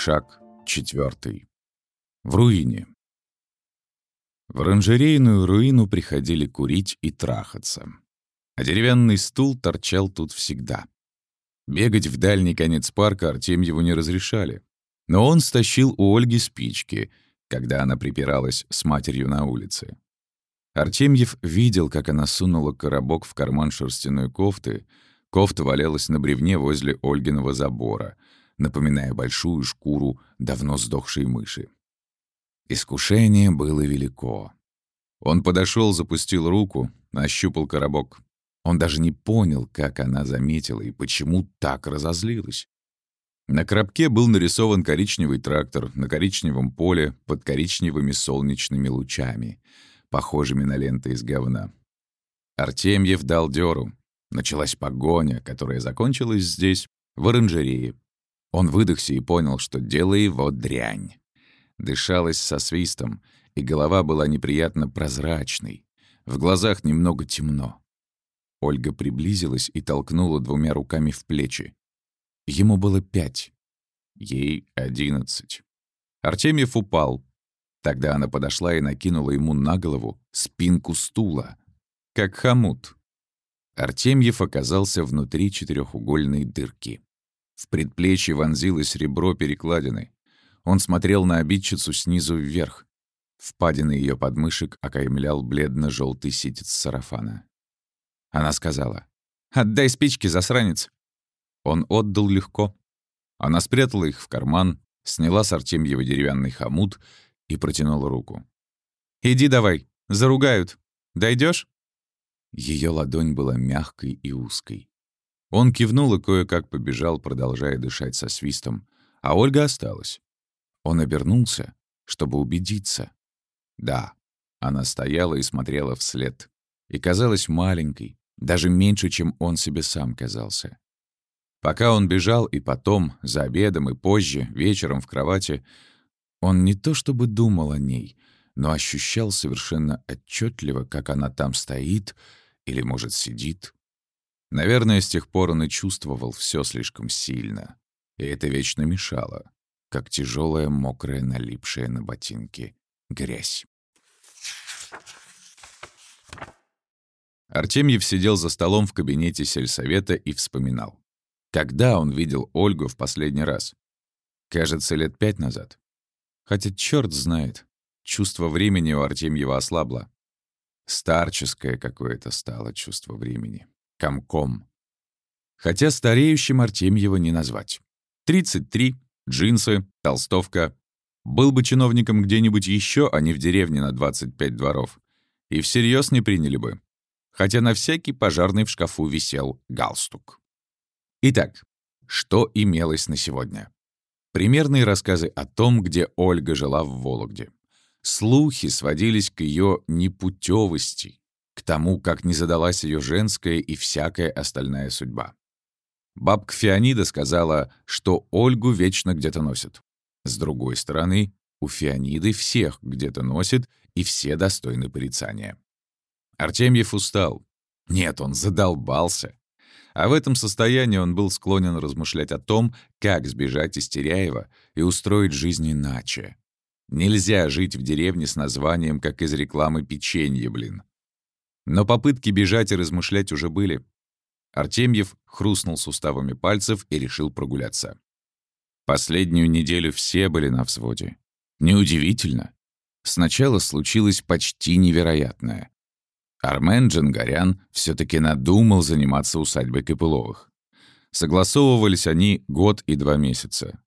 Шаг четвертый. В руине. В оранжерейную руину приходили курить и трахаться. А деревянный стул торчал тут всегда. Бегать в дальний конец парка Артемьеву не разрешали. Но он стащил у Ольги спички, когда она припиралась с матерью на улице. Артемьев видел, как она сунула коробок в карман шерстяной кофты. Кофта валялась на бревне возле Ольгиного забора, напоминая большую шкуру давно сдохшей мыши. Искушение было велико. Он подошел, запустил руку, нащупал коробок. Он даже не понял, как она заметила и почему так разозлилась. На коробке был нарисован коричневый трактор на коричневом поле под коричневыми солнечными лучами, похожими на ленты из говна. Артемьев дал дёру. Началась погоня, которая закончилась здесь, в оранжерее. Он выдохся и понял, что дело его дрянь. Дышалось со свистом, и голова была неприятно прозрачной. В глазах немного темно. Ольга приблизилась и толкнула двумя руками в плечи. Ему было пять. Ей одиннадцать. Артемьев упал. Тогда она подошла и накинула ему на голову спинку стула, как хомут. Артемьев оказался внутри четырехугольной дырки. В предплечье вонзилось ребро перекладины. Он смотрел на обидчицу снизу вверх. Впадины ее подмышек окаймлял бледно желтый ситец сарафана. Она сказала, «Отдай спички, засранец!» Он отдал легко. Она спрятала их в карман, сняла с Артемьева деревянный хомут и протянула руку. «Иди давай, заругают. Дойдешь? Ее ладонь была мягкой и узкой. Он кивнул и кое-как побежал, продолжая дышать со свистом, а Ольга осталась. Он обернулся, чтобы убедиться. Да, она стояла и смотрела вслед, и казалась маленькой, даже меньше, чем он себе сам казался. Пока он бежал, и потом, за обедом и позже, вечером в кровати, он не то чтобы думал о ней, но ощущал совершенно отчетливо, как она там стоит или, может, сидит. Наверное, с тех пор он и чувствовал все слишком сильно, и это вечно мешало, как тяжелая, мокрая, налипшая на ботинки грязь. Артемьев сидел за столом в кабинете сельсовета и вспоминал. Когда он видел Ольгу в последний раз? Кажется, лет пять назад. Хотя черт знает, чувство времени у Артемьева ослабло. Старческое какое-то стало чувство времени. Комком. Хотя стареющим Артемьева не назвать. 33, джинсы, толстовка. Был бы чиновником где-нибудь еще, а не в деревне на 25 дворов. И всерьез не приняли бы. Хотя на всякий пожарный в шкафу висел галстук. Итак, что имелось на сегодня? Примерные рассказы о том, где Ольга жила в Вологде. Слухи сводились к ее непутевости, к тому, как не задалась ее женская и всякая остальная судьба. Бабка Феонида сказала, что Ольгу вечно где-то носят. С другой стороны, у Феониды всех где-то носит, и все достойны порицания. Артемьев устал. Нет, он задолбался. А в этом состоянии он был склонен размышлять о том, как сбежать из Теряева и устроить жизнь иначе. Нельзя жить в деревне с названием, как из рекламы печенье, блин. Но попытки бежать и размышлять уже были. Артемьев хрустнул суставами пальцев и решил прогуляться. Последнюю неделю все были на взводе. Неудивительно. Сначала случилось почти невероятное. Армен Джангарян все-таки надумал заниматься усадьбой Копыловых. Согласовывались они год и два месяца.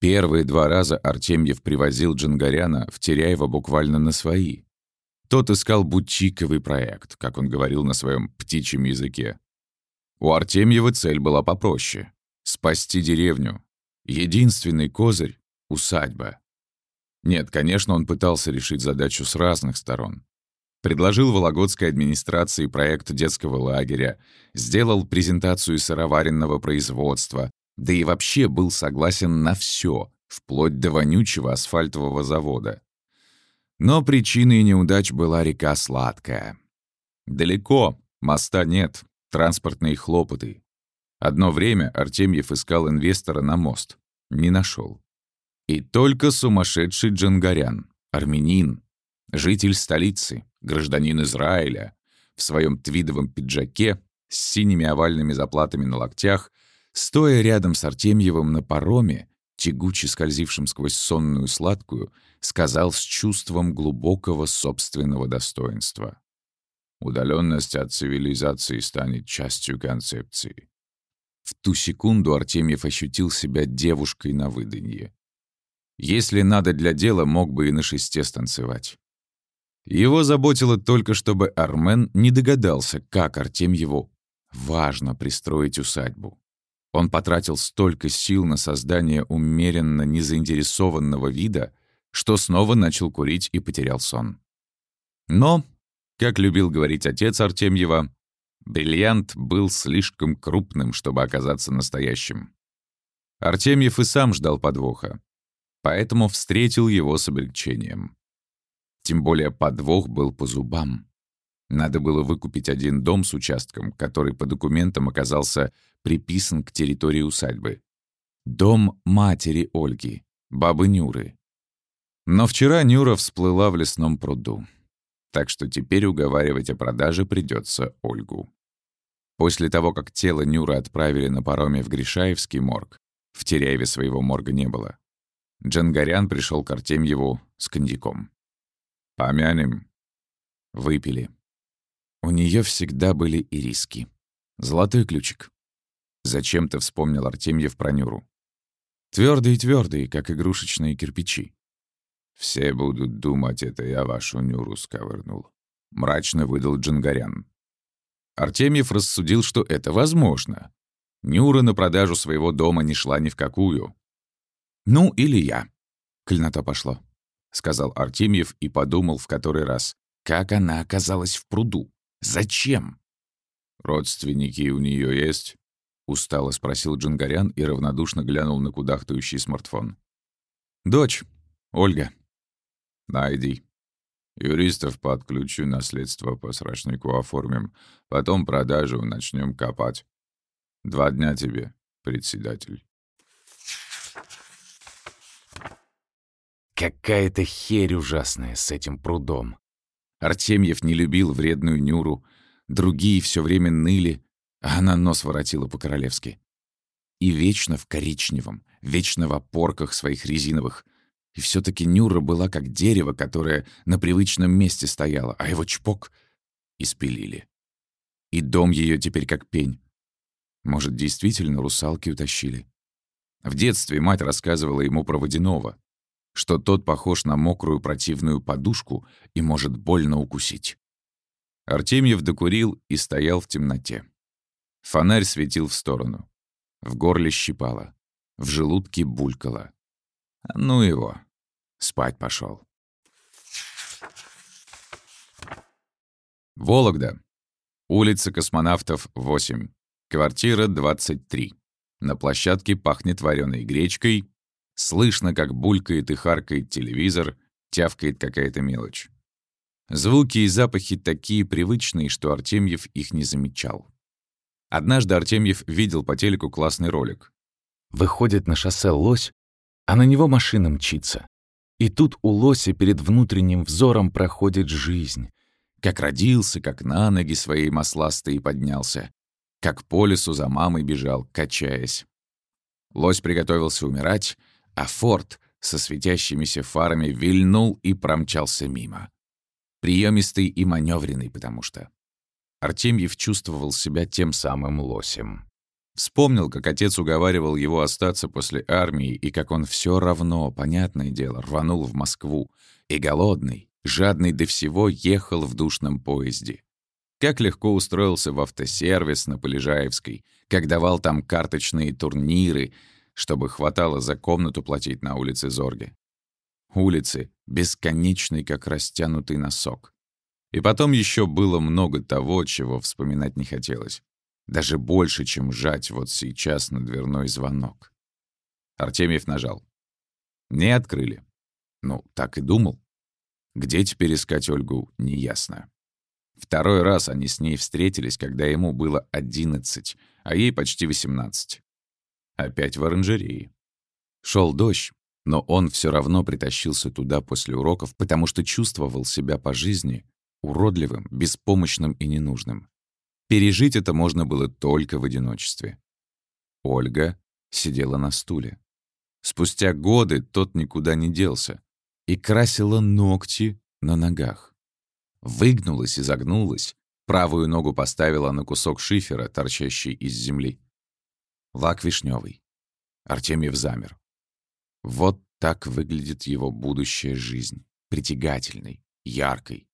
Первые два раза Артемьев привозил Джангаряна в Теряево буквально на свои. Тот искал бутиковый проект, как он говорил на своем птичьем языке. У Артемьева цель была попроще — спасти деревню. Единственный козырь — усадьба. Нет, конечно, он пытался решить задачу с разных сторон. Предложил Вологодской администрации проект детского лагеря, сделал презентацию сыроваренного производства, да и вообще был согласен на все, вплоть до вонючего асфальтового завода. Но причиной неудач была река Сладкая. Далеко, моста нет, транспортные хлопоты. Одно время Артемьев искал инвестора на мост. Не нашел. И только сумасшедший Джангарян, армянин, житель столицы, гражданин Израиля, в своем твидовом пиджаке с синими овальными заплатами на локтях, стоя рядом с Артемьевым на пароме, тягуче скользившим сквозь сонную сладкую, сказал с чувством глубокого собственного достоинства. Удаленность от цивилизации станет частью концепции. В ту секунду Артемьев ощутил себя девушкой на выданье. Если надо для дела, мог бы и на шесте станцевать. Его заботило только, чтобы Армен не догадался, как Артемьеву важно пристроить усадьбу. Он потратил столько сил на создание умеренно незаинтересованного вида, что снова начал курить и потерял сон. Но, как любил говорить отец Артемьева, бриллиант был слишком крупным, чтобы оказаться настоящим. Артемьев и сам ждал подвоха, поэтому встретил его с облегчением. Тем более подвох был по зубам. Надо было выкупить один дом с участком, который по документам оказался приписан к территории усадьбы. Дом матери Ольги, бабы Нюры. Но вчера Нюра всплыла в лесном пруду. Так что теперь уговаривать о продаже придется Ольгу. После того, как тело Нюры отправили на пароме в Гришаевский морг, в Теряеве своего морга не было. Джангарян пришел к Артемьеву с коньяком. «Помянем». Выпили. У нее всегда были и риски. Золотой ключик. Зачем-то вспомнил Артемьев про Нюру. Твердые-твердые, как игрушечные кирпичи. «Все будут думать, это я вашу Нюру сковырнул», — мрачно выдал Джангарян. Артемьев рассудил, что это возможно. Нюра на продажу своего дома не шла ни в какую. «Ну, или я», — то пошло, — сказал Артемьев и подумал в который раз. Как она оказалась в пруду? Зачем? «Родственники у нее есть?» — устало спросил Джунгарян и равнодушно глянул на кудахтающий смартфон. «Дочь. Ольга». «Найди. Юристов подключу, наследство по срочнику оформим. Потом продажу начнем копать. Два дня тебе, председатель». Какая-то херь ужасная с этим прудом. Артемьев не любил вредную Нюру, другие все время ныли, а она нос воротила по-королевски. И вечно в коричневом, вечно в опорках своих резиновых. И все таки Нюра была как дерево, которое на привычном месте стояло, а его чпок испилили. И дом ее теперь как пень. Может, действительно русалки утащили? В детстве мать рассказывала ему про водяного что тот похож на мокрую противную подушку и может больно укусить. Артемьев докурил и стоял в темноте. Фонарь светил в сторону. В горле щипало. В желудке булькало. Ну его. Спать пошел. Вологда. Улица Космонавтов, 8. Квартира 23. На площадке пахнет вареной гречкой, Слышно, как булькает и харкает телевизор, тявкает какая-то мелочь. Звуки и запахи такие привычные, что Артемьев их не замечал. Однажды Артемьев видел по телеку классный ролик. Выходит на шоссе лось, а на него машина мчится. И тут у лося перед внутренним взором проходит жизнь. Как родился, как на ноги своей масластые поднялся, как по лесу за мамой бежал, качаясь. Лось приготовился умирать, а Форд со светящимися фарами вильнул и промчался мимо. Приемистый и маневренный, потому что. Артемьев чувствовал себя тем самым лосем. Вспомнил, как отец уговаривал его остаться после армии, и как он все равно, понятное дело, рванул в Москву. И голодный, жадный до всего, ехал в душном поезде. Как легко устроился в автосервис на Полежаевской, как давал там карточные турниры — чтобы хватало за комнату платить на улице Зорге. Улицы, бесконечный, как растянутый носок. И потом еще было много того, чего вспоминать не хотелось. Даже больше, чем жать вот сейчас на дверной звонок. Артемьев нажал. Не открыли. Ну, так и думал. Где теперь искать Ольгу, неясно. Второй раз они с ней встретились, когда ему было одиннадцать, а ей почти восемнадцать. Опять в оранжерее. Шел дождь, Но он все равно притащился туда после уроков, потому что чувствовал себя по жизни уродливым, беспомощным и ненужным. Пережить это можно было только в одиночестве. Ольга сидела на стуле. Спустя годы тот никуда не делся и красила ногти на ногах. Выгнулась и загнулась, правую ногу поставила на кусок шифера, торчащий из земли. Лак вишневый. Артемьев замер. Вот так выглядит его будущая жизнь. Притягательной, яркой.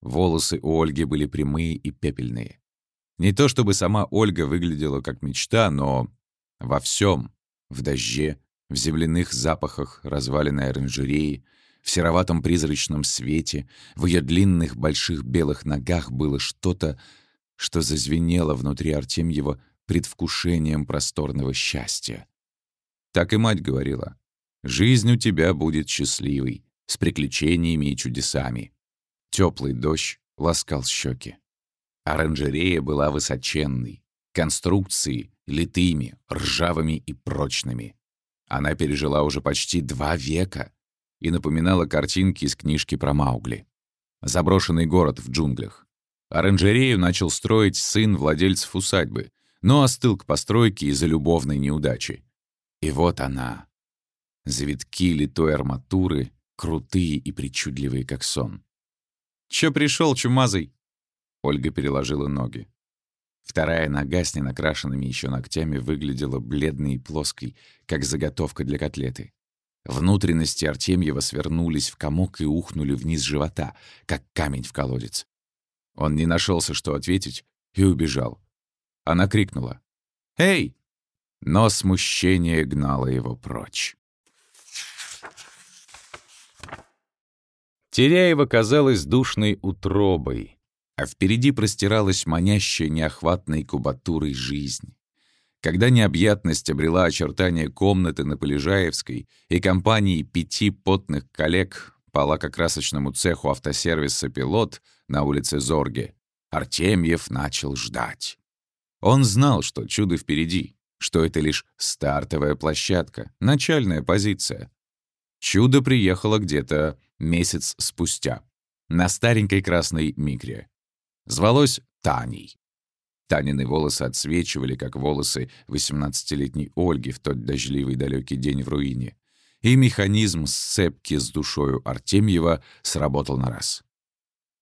Волосы у Ольги были прямые и пепельные. Не то чтобы сама Ольга выглядела как мечта, но во всем, в дожде, в земляных запахах разваленной оранжереи, в сероватом призрачном свете, в ее длинных больших белых ногах было что-то, что зазвенело внутри Артемьева предвкушением просторного счастья. Так и мать говорила. «Жизнь у тебя будет счастливой, с приключениями и чудесами». Теплый дождь ласкал щеки. Оранжерея была высоченной, конструкции литыми, ржавыми и прочными. Она пережила уже почти два века и напоминала картинки из книжки про Маугли. Заброшенный город в джунглях. Оранжерею начал строить сын владельцев усадьбы, но остыл к постройке из-за любовной неудачи. И вот она. Завитки литой арматуры, крутые и причудливые, как сон. «Чё пришел, чумазый?» Ольга переложила ноги. Вторая нога с ненакрашенными еще ногтями выглядела бледной и плоской, как заготовка для котлеты. Внутренности Артемьева свернулись в комок и ухнули вниз живота, как камень в колодец. Он не нашелся, что ответить, и убежал. Она крикнула «Эй!», но смущение гнало его прочь. Теряева казалась душной утробой, а впереди простиралась манящая неохватной кубатурой жизнь. Когда необъятность обрела очертания комнаты на Полежаевской и компании пяти потных коллег по лакокрасочному цеху автосервиса «Пилот» на улице Зорге, Артемьев начал ждать. Он знал, что чудо впереди, что это лишь стартовая площадка, начальная позиция. Чудо приехало где-то месяц спустя, на старенькой красной микре. Звалось Таней. Танины волосы отсвечивали, как волосы 18-летней Ольги в тот дождливый далекий день в руине. И механизм сцепки с душою Артемьева сработал на раз.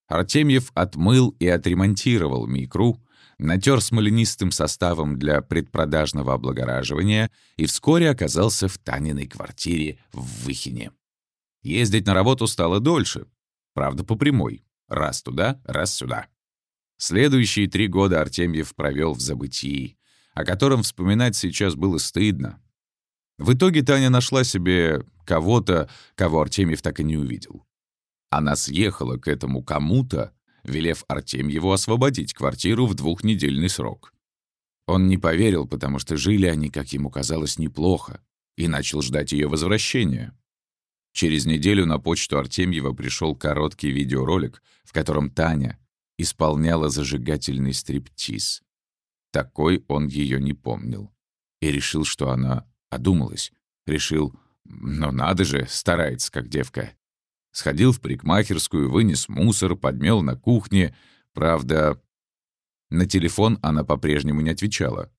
Артемьев отмыл и отремонтировал микру, натер смоленистым составом для предпродажного облагораживания и вскоре оказался в Таниной квартире в Выхине. Ездить на работу стало дольше, правда, по прямой. Раз туда, раз сюда. Следующие три года Артемьев провел в забытии, о котором вспоминать сейчас было стыдно. В итоге Таня нашла себе кого-то, кого Артемьев так и не увидел. Она съехала к этому кому-то, велев Артемьеву освободить квартиру в двухнедельный срок. Он не поверил, потому что жили они, как ему казалось, неплохо, и начал ждать ее возвращения. Через неделю на почту Артемьева пришел короткий видеоролик, в котором Таня исполняла зажигательный стриптиз. Такой он ее не помнил. И решил, что она одумалась. Решил, ну надо же, старается, как девка. Сходил в парикмахерскую, вынес мусор, подмел на кухне. Правда, на телефон она по-прежнему не отвечала.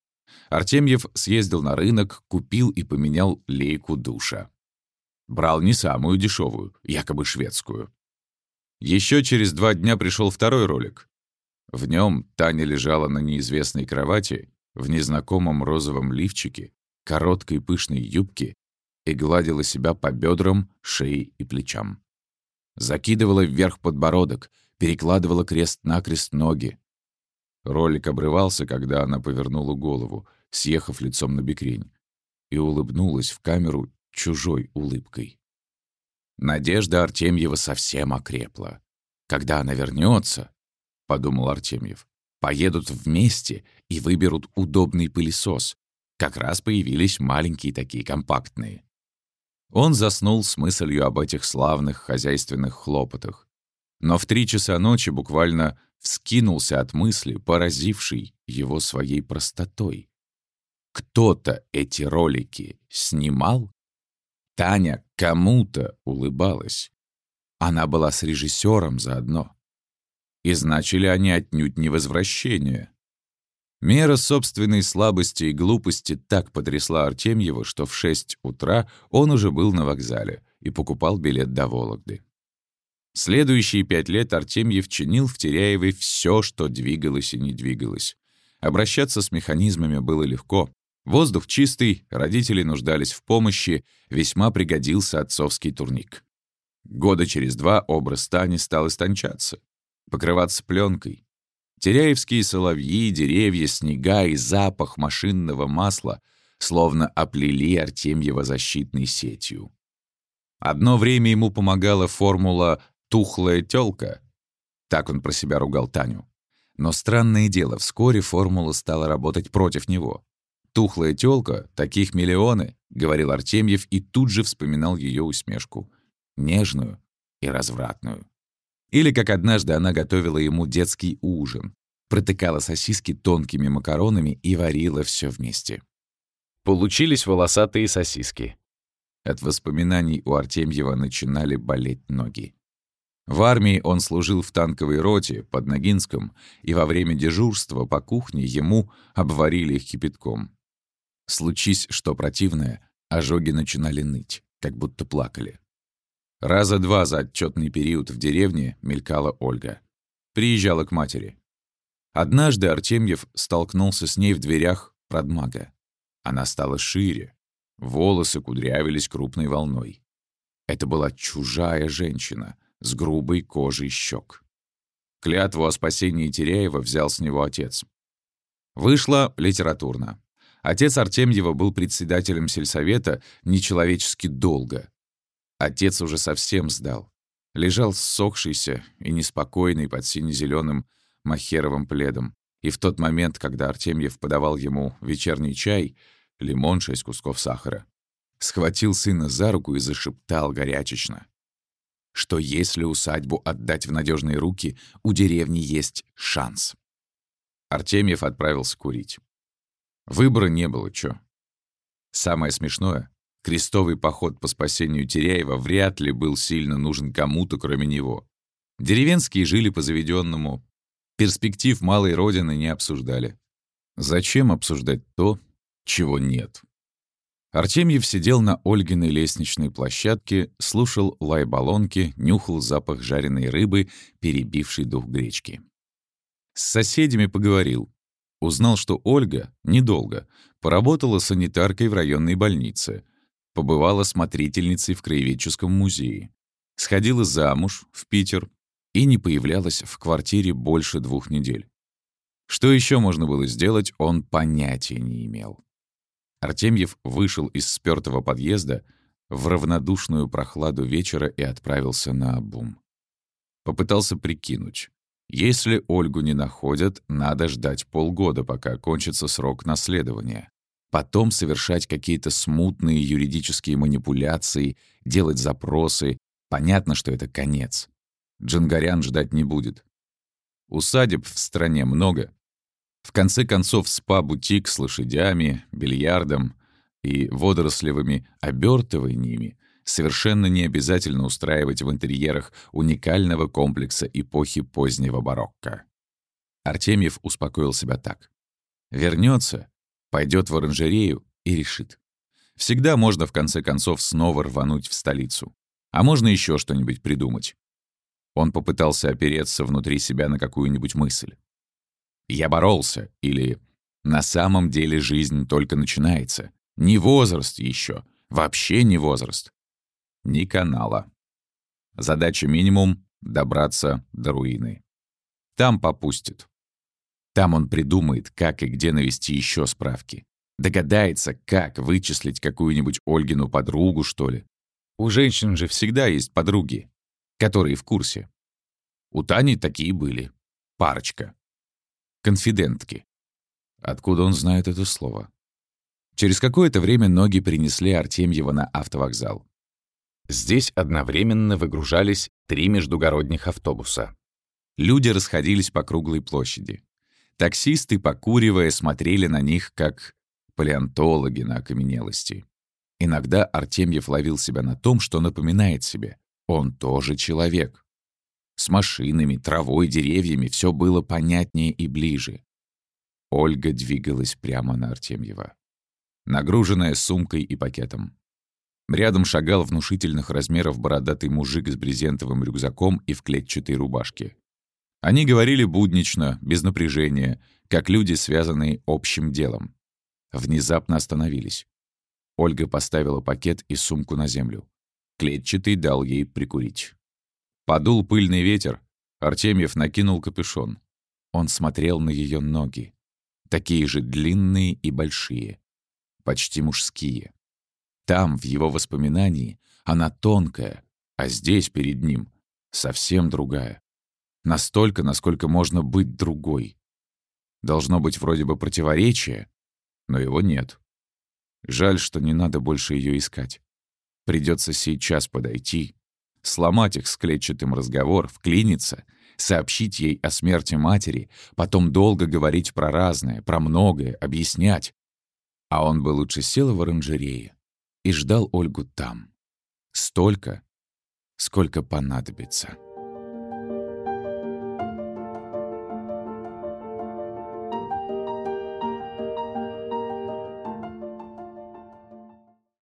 Артемьев съездил на рынок, купил и поменял лейку душа. Брал не самую дешевую, якобы шведскую. Еще через два дня пришел второй ролик. В нем Таня лежала на неизвестной кровати, в незнакомом розовом лифчике, короткой пышной юбке и гладила себя по бедрам, шее и плечам закидывала вверх подбородок, перекладывала крест-накрест ноги. Ролик обрывался, когда она повернула голову, съехав лицом на бекрень, и улыбнулась в камеру чужой улыбкой. Надежда Артемьева совсем окрепла. «Когда она вернется, — подумал Артемьев, — поедут вместе и выберут удобный пылесос. Как раз появились маленькие такие компактные. Он заснул с мыслью об этих славных хозяйственных хлопотах. Но в три часа ночи буквально вскинулся от мысли, поразившей его своей простотой. Кто-то эти ролики снимал? Таня кому-то улыбалась. Она была с режиссером заодно. И значили они отнюдь не возвращение. Мера собственной слабости и глупости так потрясла Артемьева, что в шесть утра он уже был на вокзале и покупал билет до Вологды. Следующие пять лет Артемьев чинил в Теряевой все, что двигалось и не двигалось. Обращаться с механизмами было легко. Воздух чистый, родители нуждались в помощи, весьма пригодился отцовский турник. Года через два образ Тани стал истончаться, покрываться пленкой. Теряевские соловьи, деревья, снега и запах машинного масла словно оплели Артемьева защитной сетью. Одно время ему помогала формула «тухлая тёлка». Так он про себя ругал Таню. Но странное дело, вскоре формула стала работать против него. «Тухлая тёлка, таких миллионы», — говорил Артемьев и тут же вспоминал ее усмешку. Нежную и развратную. Или как однажды она готовила ему детский ужин, протыкала сосиски тонкими макаронами и варила все вместе. Получились волосатые сосиски. От воспоминаний у Артемьева начинали болеть ноги. В армии он служил в танковой роте под Ногинском, и во время дежурства по кухне ему обварили их кипятком. Случись что противное, ожоги начинали ныть, как будто плакали. Раза два за отчетный период в деревне мелькала Ольга. Приезжала к матери. Однажды Артемьев столкнулся с ней в дверях продмага. Она стала шире, волосы кудрявились крупной волной. Это была чужая женщина с грубой кожей щек. Клятву о спасении Теряева взял с него отец. Вышло литературно. Отец Артемьева был председателем сельсовета нечеловечески долго, Отец уже совсем сдал. Лежал ссохшийся и неспокойный под сине-зеленым махеровым пледом. И в тот момент, когда Артемьев подавал ему вечерний чай, лимон, шесть кусков сахара, схватил сына за руку и зашептал горячечно, что если усадьбу отдать в надежные руки, у деревни есть шанс. Артемьев отправился курить. Выбора не было, чё. Самое смешное, Крестовый поход по спасению Теряева вряд ли был сильно нужен кому-то, кроме него. Деревенские жили по заведенному. Перспектив малой родины не обсуждали. Зачем обсуждать то, чего нет? Артемьев сидел на Ольгиной лестничной площадке, слушал лай баллонки, нюхал запах жареной рыбы, перебивший дух гречки. С соседями поговорил. Узнал, что Ольга, недолго, поработала санитаркой в районной больнице, побывала смотрительницей в краеведческом музее, сходила замуж в Питер и не появлялась в квартире больше двух недель. Что еще можно было сделать, он понятия не имел. Артемьев вышел из спёртого подъезда в равнодушную прохладу вечера и отправился на обум. Попытался прикинуть. Если Ольгу не находят, надо ждать полгода, пока кончится срок наследования потом совершать какие-то смутные юридические манипуляции, делать запросы. Понятно, что это конец. Джангарян ждать не будет. Усадеб в стране много. В конце концов, спа-бутик с лошадями, бильярдом и водорослевыми обертываниями совершенно не обязательно устраивать в интерьерах уникального комплекса эпохи позднего барокко. Артемьев успокоил себя так. Вернется Пойдет в оранжерею и решит. Всегда можно в конце концов снова рвануть в столицу. А можно еще что-нибудь придумать. Он попытался опереться внутри себя на какую-нибудь мысль. «Я боролся» или «На самом деле жизнь только начинается». Не возраст еще, вообще не возраст. Ни канала. Задача минимум — добраться до руины. Там попустит. Там он придумает, как и где навести еще справки. Догадается, как вычислить какую-нибудь Ольгину подругу, что ли. У женщин же всегда есть подруги, которые в курсе. У Тани такие были. Парочка. Конфидентки. Откуда он знает это слово? Через какое-то время ноги принесли Артемьева на автовокзал. Здесь одновременно выгружались три междугородних автобуса. Люди расходились по круглой площади. Таксисты, покуривая, смотрели на них, как палеонтологи на окаменелости. Иногда Артемьев ловил себя на том, что напоминает себе. Он тоже человек. С машинами, травой, деревьями все было понятнее и ближе. Ольга двигалась прямо на Артемьева, нагруженная сумкой и пакетом. Рядом шагал внушительных размеров бородатый мужик с брезентовым рюкзаком и в клетчатой рубашке. Они говорили буднично, без напряжения, как люди, связанные общим делом. Внезапно остановились. Ольга поставила пакет и сумку на землю. Клетчатый дал ей прикурить. Подул пыльный ветер. Артемьев накинул капюшон. Он смотрел на ее ноги. Такие же длинные и большие. Почти мужские. Там, в его воспоминании, она тонкая, а здесь, перед ним, совсем другая. Настолько, насколько можно быть другой. Должно быть вроде бы противоречие, но его нет. Жаль, что не надо больше ее искать. Придется сейчас подойти, сломать их с клетчатым разговор, вклиниться, сообщить ей о смерти матери, потом долго говорить про разное, про многое, объяснять. А он бы лучше сел в оранжерее и ждал Ольгу там. Столько, сколько понадобится.